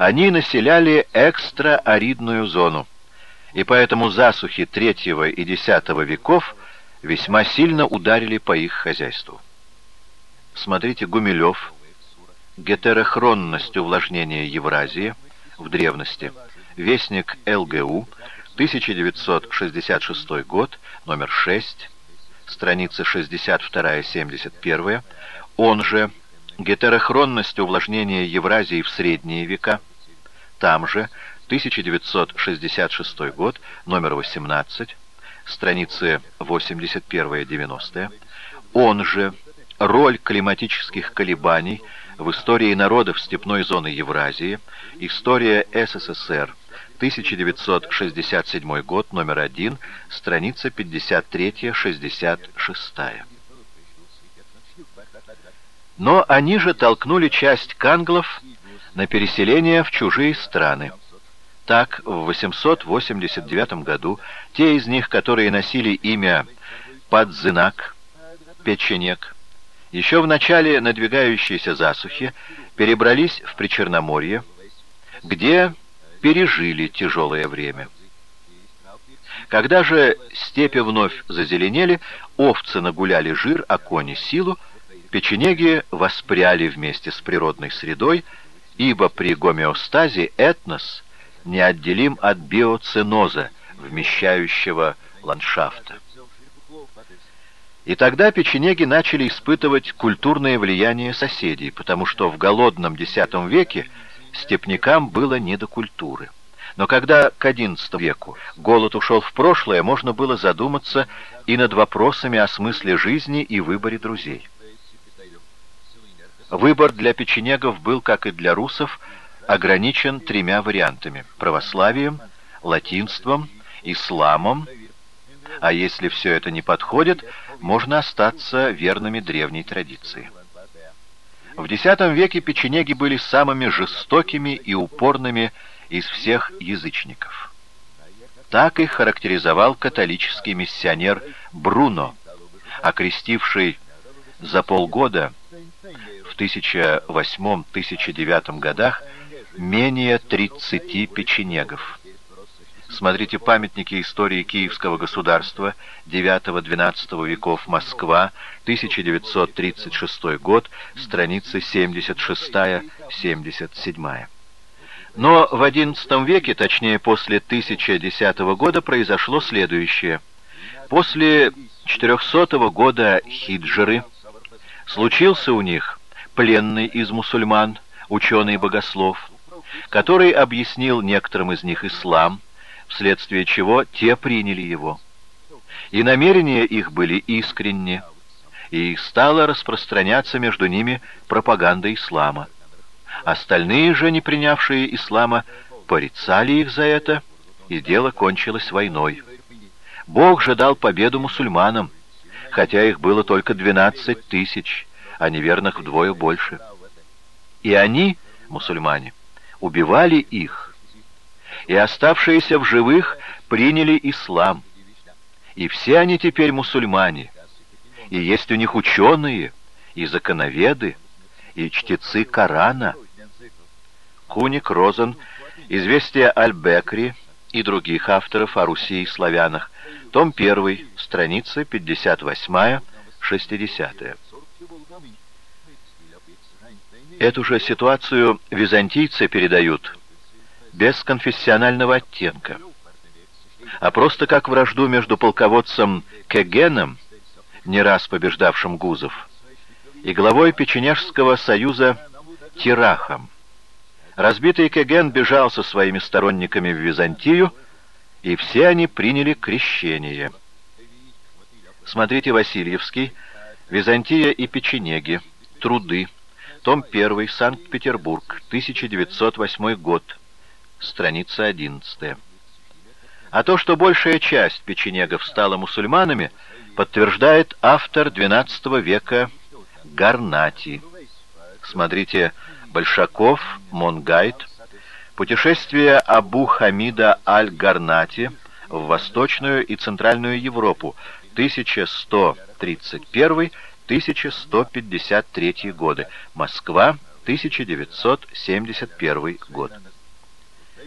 Они населяли экстрааридную зону, и поэтому засухи третьего и десятого веков весьма сильно ударили по их хозяйству. Смотрите Гумилев «Гетерохронность увлажнения Евразии» в древности. Вестник ЛГУ, 1966 год, номер 6, страницы 62-71, он же «Гетерохронность увлажнения Евразии в средние века», там же 1966 год, номер 18, страницы 81-90, он же «Роль климатических колебаний в истории народов степной зоны Евразии. История СССР. 1967 год, номер 1, страница 53-66. Но они же толкнули часть канглов на переселение в чужие страны. Так, в 889 году те из них, которые носили имя Падзынак, Печенек, еще в начале надвигающейся засухи перебрались в Причерноморье, где пережили тяжелое время. Когда же степи вновь зазеленели, овцы нагуляли жир, а кони силу, печенеги воспряли вместе с природной средой, ибо при гомеостазе этнос неотделим от биоценоза, вмещающего ландшафта. И тогда печенеги начали испытывать культурное влияние соседей, потому что в голодном X веке степнякам было не до культуры. Но когда к XI веку голод ушел в прошлое, можно было задуматься и над вопросами о смысле жизни и выборе друзей. Выбор для печенегов был, как и для русов, ограничен тремя вариантами – православием, латинством, исламом, а если все это не подходит, можно остаться верными древней традиции. В X веке печенеги были самыми жестокими и упорными из всех язычников. Так их характеризовал католический миссионер Бруно, окрестивший за полгода 1008-1009 годах менее 30 печенегов. Смотрите памятники истории Киевского государства IX-XII веков Москва, 1936 год, страницы 76-77. Но в XI веке, точнее после 1010 года, произошло следующее. После 400 года хиджры случился у них пленный из мусульман, ученый-богослов, который объяснил некоторым из них ислам, вследствие чего те приняли его. И намерения их были искренни, и стала распространяться между ними пропаганда ислама. Остальные же, не принявшие ислама, порицали их за это, и дело кончилось войной. Бог же дал победу мусульманам, хотя их было только 12 тысяч, а неверных вдвое больше. И они, мусульмане, убивали их, и оставшиеся в живых приняли ислам. И все они теперь мусульмане. И есть у них ученые, и законоведы, и чтецы Корана. Куник Розен, известия Аль-Бекри и других авторов о Руси и славянах, том 1, страница 58-60. Эту же ситуацию византийцы передают без конфессионального оттенка, а просто как вражду между полководцем Кегеном, не раз побеждавшим Гузов, и главой Печенежского союза Тирахом. Разбитый Кеген бежал со своими сторонниками в Византию, и все они приняли крещение. Смотрите Васильевский, Византия и Печенеги, Труды, том 1, Санкт-Петербург, 1908 год, страница 11. А то, что большая часть печенегов стала мусульманами, подтверждает автор XII века Гарнати. Смотрите Большаков, Монгайт, Путешествие Абу Хамида Аль-Гарнати в Восточную и Центральную Европу, 1131-1153 годы, Москва, 1971 год.